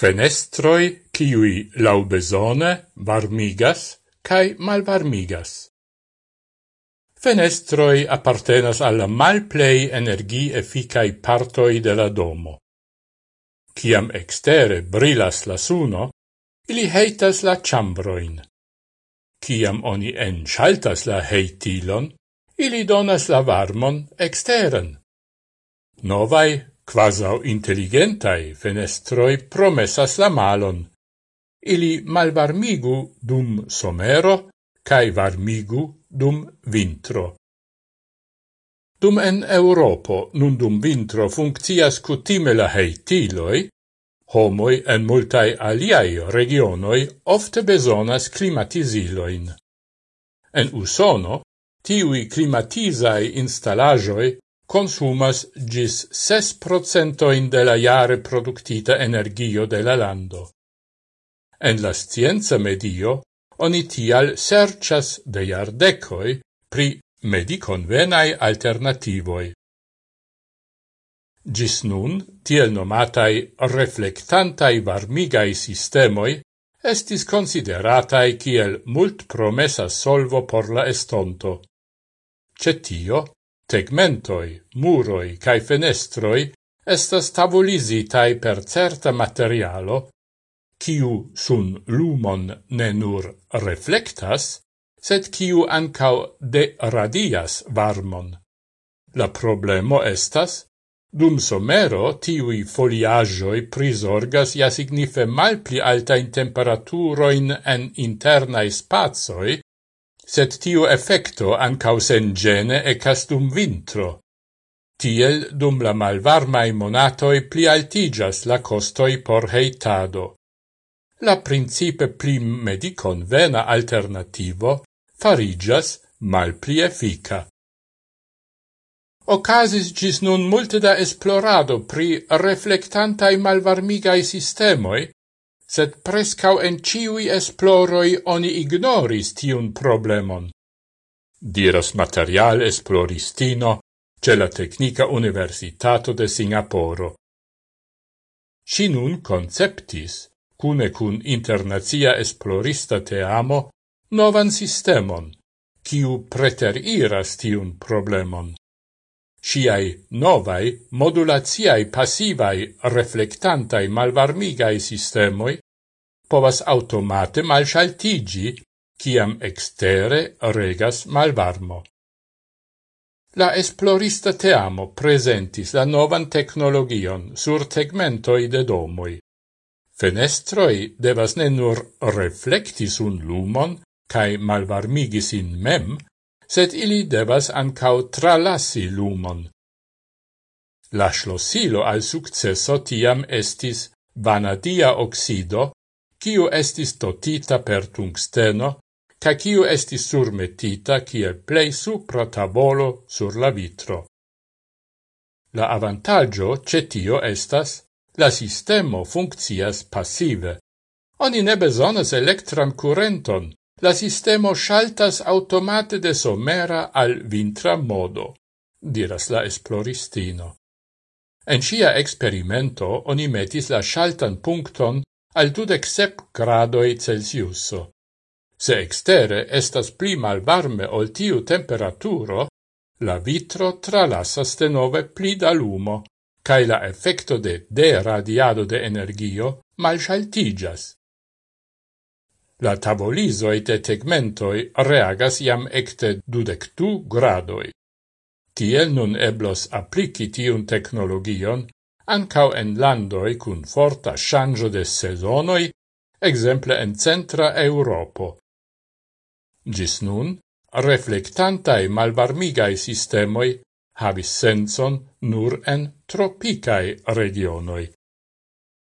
fenestroi kiui laubesone varmigas cae malvarmigas. Fenestroi appartenas alla malplei energi efficai partoi de la domo. Ciam extere brilas la suno, ili heitas la chambroin. Ciam oni enchaltas la heitilon, ili donas la varmon exteren. Novai Quasau intelligentai fenestroi promesas la malon. Ili malvarmigu dum somero, cae varmigu dum vintro. Dum en Europo nun dum vintro funccias cutime la heitiloi, homoi en multae aliai regionoi ofte besonas climatisiloin. En Usono, tiui climatisai installajoi consumas gis 6% de la jare productita energio de la lando. En la scienza medio, oni tial serchas de jardecoi pri mediconvenai alternativoi. Gis nun, tiel nomatai reflectantai varmigai sistemoi estis consideratai kiel mult promesa solvo por la estonto. Cetio, Tegmentoi, muroi cae fenestroi estas tavolisitai per certa materialo, kiu sun lumon ne nur reflectas, sed kiu ancau de radias varmon. La problemo estas, dum somero tiui foliagioi prisorgas ja signife malpli altain temperaturoin en internai spazoi, sed tiu effecto ancau sengene ecas dum vintro. Tiel dum la malvarmai monatoi pli altigas la costoi por heitado. La principe pli medicon vena alternativo farigas mal pli effica. Ocasis gis nun multe da esplorado pri reflectantai malvarmigai sistemoi, sed prescau en ciui esploroi oni ignoris tiun problemon. Diras material esploristino ce la Tecnica Universitato de Singaporo. Si nun conceptis, cune cun internazia esplorista teamo, novan sistemon, kiu preteriras tiun problemon. Siai novai, modulaziai, passivai, reflectantai, malvarmigai sistemoi povas automate malsaltigi, ciam extere regas malvarmo. La esplorista teamo presentis la novan technologion sur tegmentoi de domoi. Fenestroi devas ne nur reflectis un lumon cae malvarmigis in mem, sed ili devas ancau tralassi lumon. La schlossilo al successo tiam estis vanadia oxido kiu estis totita per tungsteno, ca kiu estis surmetita kiel plei supra tavolo sur la vitro. La avantaggio cetio estas, la sistemo funccias passive. Oni ne besonas elektran curenton, la sistemo shaltas automate de somera al vintra modo, diras la esploristino. En cia experimento oni metis la shaltan puncton al dudec sep gradoi Celsiuso. Se extere estas pli malvarme ol tiu temperaturo, la vitro tralassas de nove pli da lumo, cae la effecto de deradiado de energio malshaltigas. La tavolisoi de tegmentoi reagas iam ecte dudectu gradoi. Tiel nun eblos applici tiun technologion ancau en landoi cun forta shangio de sezonoi, exemple en centra Europo. Gis nun, reflectantai malvarmigai sistemoi havis senson nur en tropicae regionoi.